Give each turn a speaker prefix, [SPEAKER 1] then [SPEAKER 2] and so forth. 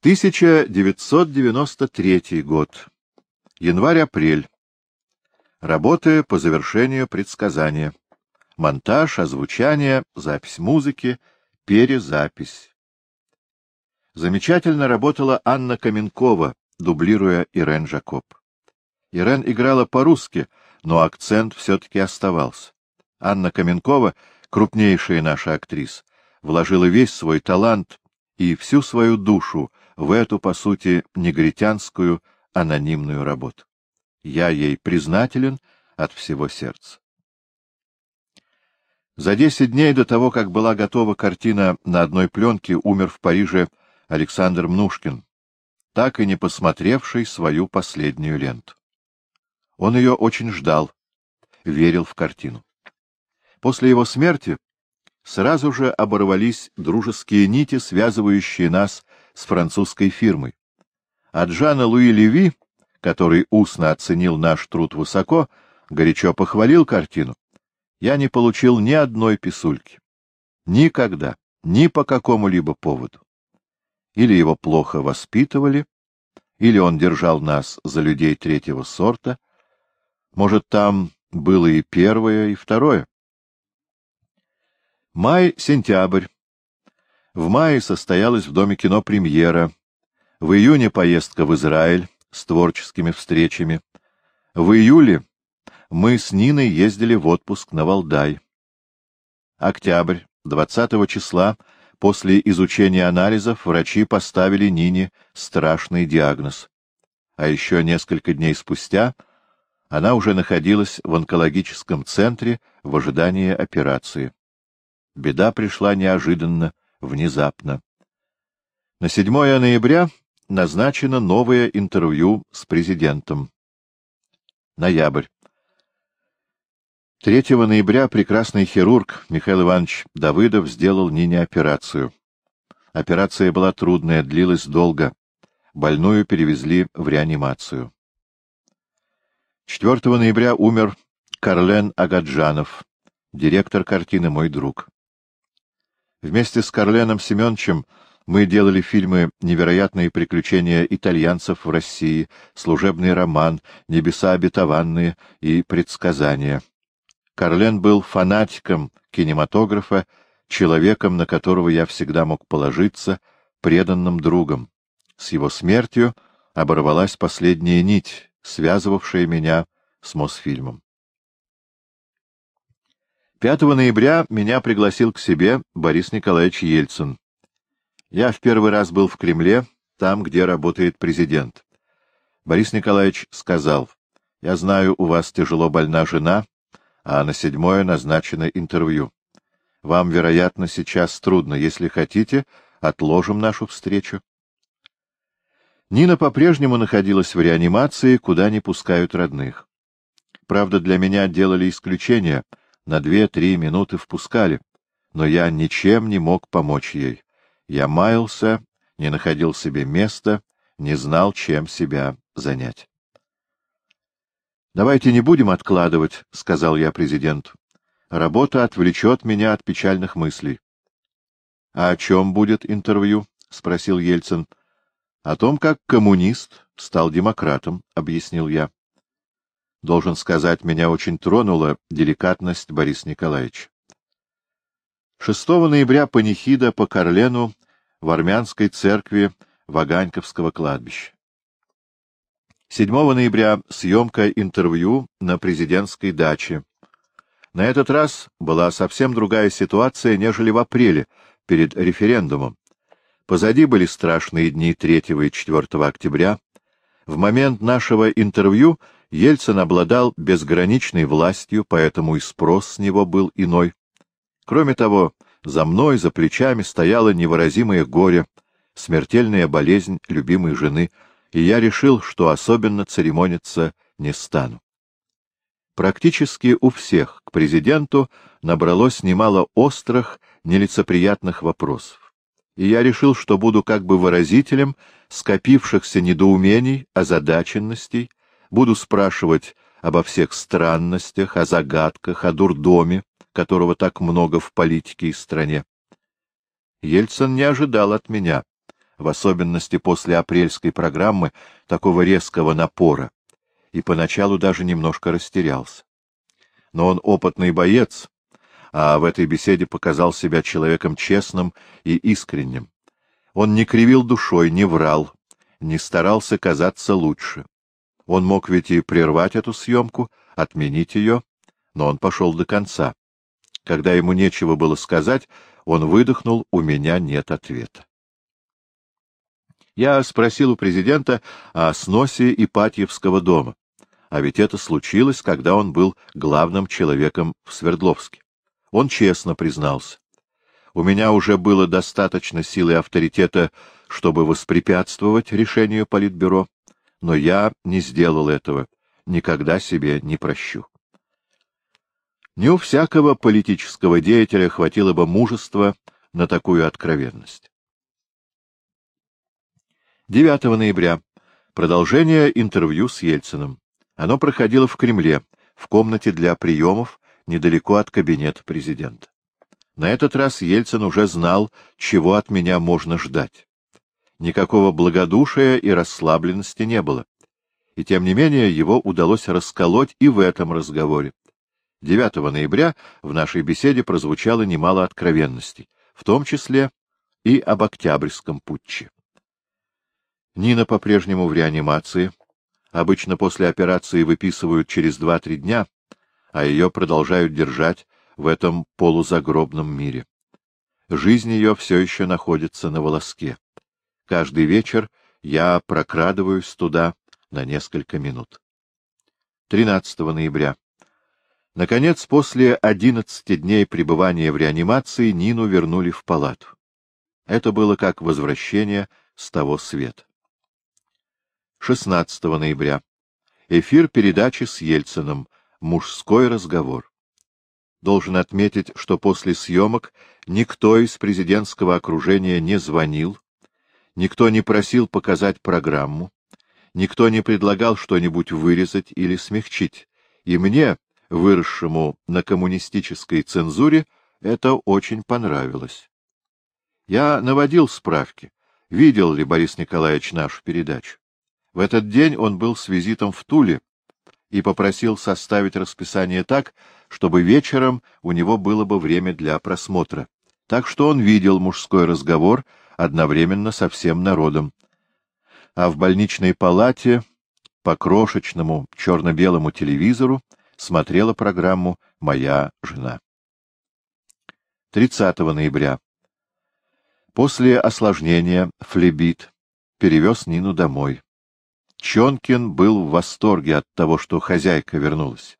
[SPEAKER 1] 1993 год. Январь-апрель. Работы по завершению предсказания. Монтаж, озвучание, запись музыки, перезапись. Замечательно работала Анна Каменкова, дублируя Ирен Жакоб. Ирен играла по-русски, но акцент все-таки оставался. Анна Каменкова, крупнейшая наша актриса, вложила весь свой талант и всю свою душу в эту, по сути, негритянскую анонимную работу. Я ей признателен от всего сердца. За десять дней до того, как была готова картина на одной пленке, умер в Париже Александр Мнушкин, так и не посмотревший свою последнюю ленту. Он ее очень ждал, верил в картину. После его смерти сразу же оборвались дружеские нити, связывающие нас с французской фирмой. От Жана Луи Леви, который устно оценил наш труд высоко, горячо похвалил картину, я не получил ни одной писульки. Никогда, ни по какому-либо поводу. Или его плохо воспитывали, или он держал нас за людей третьего сорта. Может, там было и первое, и второе. Май-сентябрь. В мае состоялась в Доме кино премьера. В июне поездка в Израиль с творческими встречами. В июле мы с Ниной ездили в отпуск на Валдай. Октябрь. 20 числа после изучения анализов врачи поставили Нине страшный диагноз. А еще несколько дней спустя она уже находилась в онкологическом центре в ожидании операции. Беда пришла неожиданно, внезапно. На 7 ноября назначено новое интервью с президентом. Ноябрь. 3 ноября прекрасный хирург Михаил Иванович Давыдов сделал Нине операцию. Операция была трудная, длилась долго. Больную перевезли в реанимацию. 4 ноября умер Карлен Агаджанов, директор картины «Мой друг». Вместе с Карленом Семеновичем мы делали фильмы «Невероятные приключения итальянцев в России», «Служебный роман», «Небеса обетованные» и «Предсказания». Карлен был фанатиком кинематографа, человеком, на которого я всегда мог положиться, преданным другом. С его смертью оборвалась последняя нить, связывавшая меня с Мосфильмом. 5 ноября меня пригласил к себе Борис Николаевич Ельцин. Я в первый раз был в Кремле, там, где работает президент. Борис Николаевич сказал, «Я знаю, у вас тяжело больна жена, а на седьмое назначено интервью. Вам, вероятно, сейчас трудно. Если хотите, отложим нашу встречу». Нина по-прежнему находилась в реанимации, куда не пускают родных. Правда, для меня делали исключение — на две-три минуты впускали, но я ничем не мог помочь ей. Я маялся, не находил себе места, не знал, чем себя занять. «Давайте не будем откладывать», — сказал я президенту. «Работа отвлечет меня от печальных мыслей». «А о чем будет интервью?» — спросил Ельцин. «О том, как коммунист стал демократом», — объяснил я. Должен сказать, меня очень тронула деликатность Бориса Николаевича. 6 ноября панихида по Карлену в армянской церкви Ваганьковского кладбища. 7 ноября съемка интервью на президентской даче. На этот раз была совсем другая ситуация, нежели в апреле, перед референдумом. Позади были страшные дни 3 и 4 октября. В момент нашего интервью Ельцин обладал безграничной властью, поэтому и спрос с него был иной. Кроме того, за мной, за плечами стояло невыразимое горе, смертельная болезнь любимой жены, и я решил, что особенно церемониться не стану. Практически у всех к президенту набралось немало острых, нелицеприятных вопросов. И я решил, что буду как бы выразителем скопившихся недоумений, озадаченностей, буду спрашивать обо всех странностях, о загадках, о дурдоме, которого так много в политике и стране. Ельцин не ожидал от меня в особенности после апрельской программы такого резкого напора, и поначалу даже немножко растерялся. Но он опытный боец, а в этой беседе показал себя человеком честным и искренним. Он не кривил душой, не врал, не старался казаться лучше. Он мог ведь и прервать эту съемку, отменить ее, но он пошел до конца. Когда ему нечего было сказать, он выдохнул «У меня нет ответа». Я спросил у президента о сносе Ипатьевского дома, а ведь это случилось, когда он был главным человеком в Свердловске. Он честно признался. У меня уже было достаточно силы и авторитета, чтобы воспрепятствовать решению Политбюро, но я не сделал этого, никогда себе не прощу. Не у всякого политического деятеля хватило бы мужества на такую откровенность. 9 ноября. Продолжение интервью с Ельциным. Оно проходило в Кремле, в комнате для приемов, недалеко от кабинета президента. На этот раз Ельцин уже знал, чего от меня можно ждать. Никакого благодушия и расслабленности не было. И тем не менее его удалось расколоть и в этом разговоре. 9 ноября в нашей беседе прозвучало немало откровенностей, в том числе и об Октябрьском путче. Нина по-прежнему в реанимации. Обычно после операции выписывают через 2-3 дня, а ее продолжают держать в этом полузагробном мире. Жизнь ее все еще находится на волоске. Каждый вечер я прокрадываюсь туда на несколько минут. 13 ноября. Наконец, после одиннадцати дней пребывания в реанимации, Нину вернули в палату. Это было как возвращение с того света. 16 ноября. Эфир передачи с Ельциным. Мужской разговор. Должен отметить, что после съемок никто из президентского окружения не звонил, никто не просил показать программу, никто не предлагал что-нибудь вырезать или смягчить, и мне, выросшему на коммунистической цензуре, это очень понравилось. Я наводил справки, видел ли Борис Николаевич нашу передачу. В этот день он был с визитом в Туле, и попросил составить расписание так, чтобы вечером у него было бы время для просмотра. Так что он видел мужской разговор одновременно со всем народом. А в больничной палате по крошечному черно-белому телевизору смотрела программу «Моя жена». 30 ноября. После осложнения флебит перевез Нину домой. Чонкин был в восторге от того, что хозяйка вернулась.